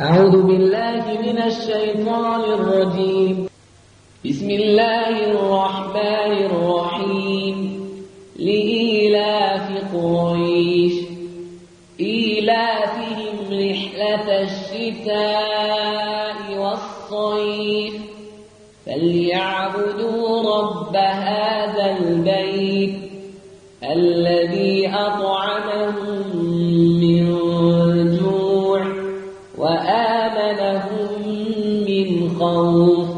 أعوذ بالله من الشيطان الرجيم. بسم الله الرحمن الرحيم. لإيلاف قريش. إيلافهم رحلة الشتاء والصيف. فليعبدوا رب هذا البيت الذي أطعمهم وآمنهم من خوف